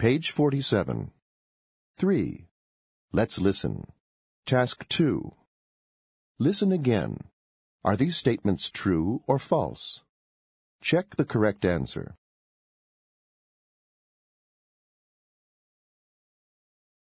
Page 47. 3. Let's listen. Task 2. Listen again. Are these statements true or false? Check the correct answer.